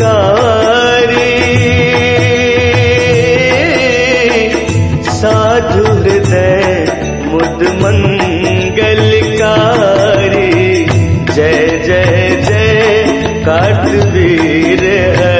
कारी साधु हृदय मुद मङ्गल जय जय जय काटवीर है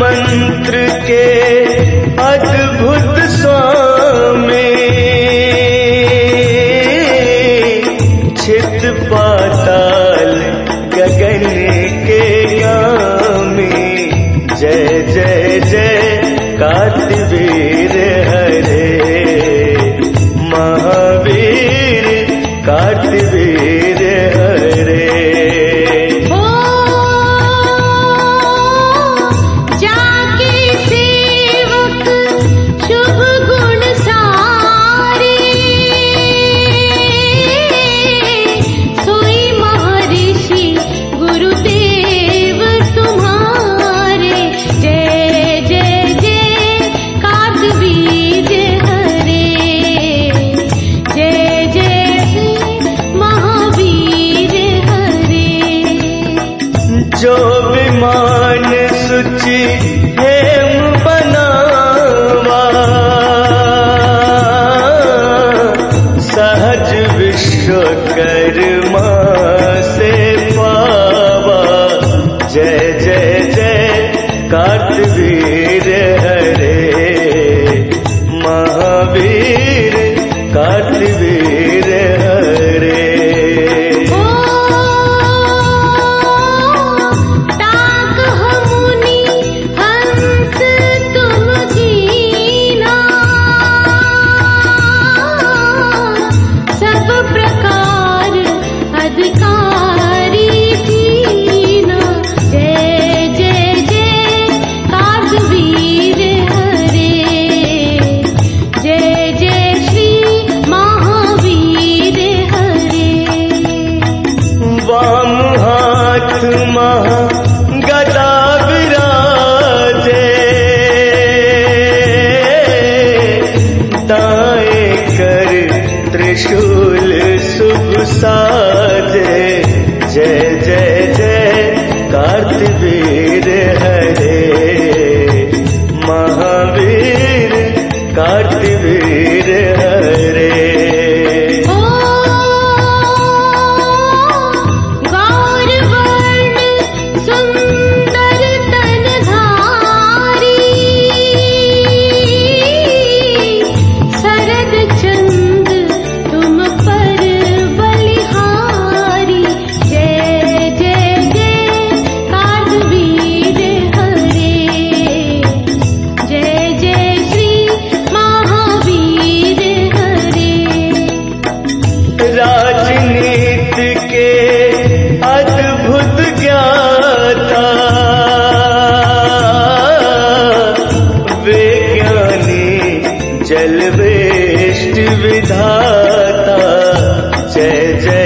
मंत्र के अद्भुत जय जय जय कर्तवीर हरे श्रेष्ठ विधाता। जय जय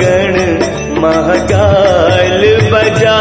गण महागाल बजा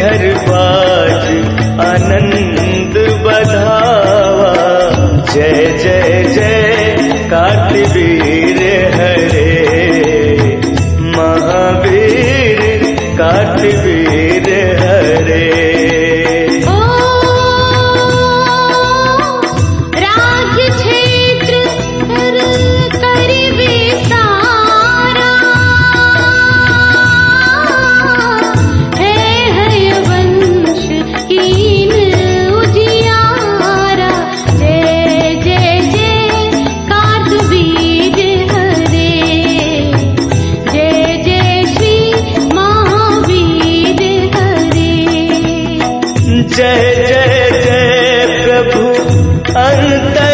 घर पाज आनंद बधावा। जय जय जय। जय जय जय प्रभु अंतर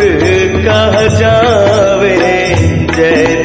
कह जावे जय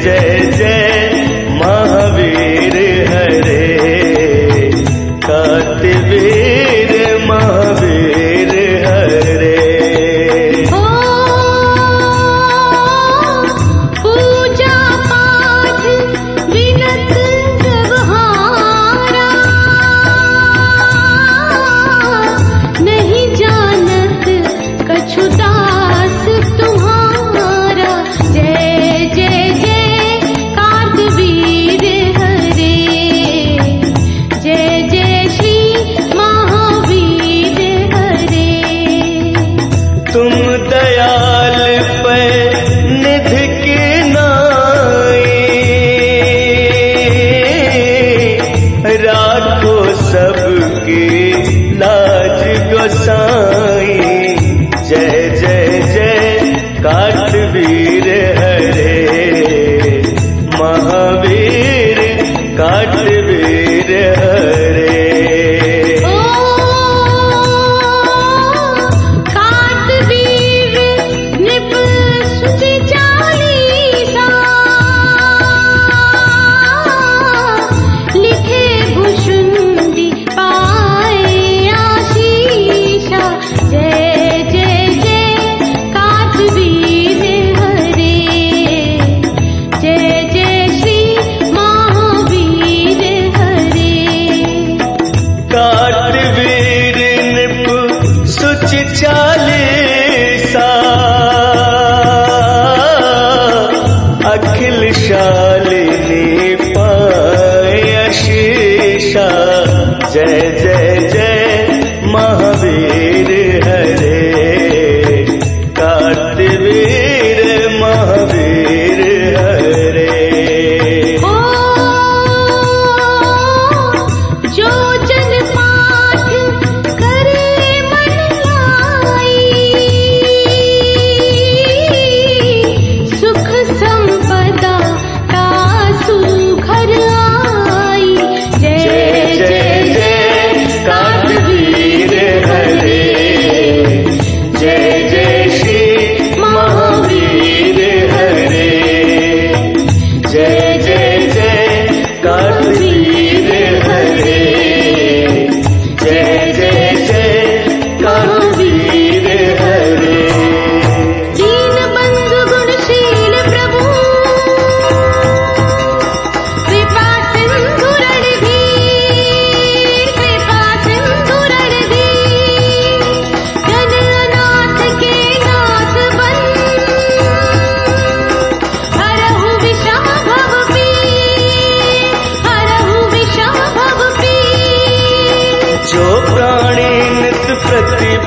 जय जय जय महा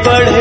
बढ़